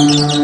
Música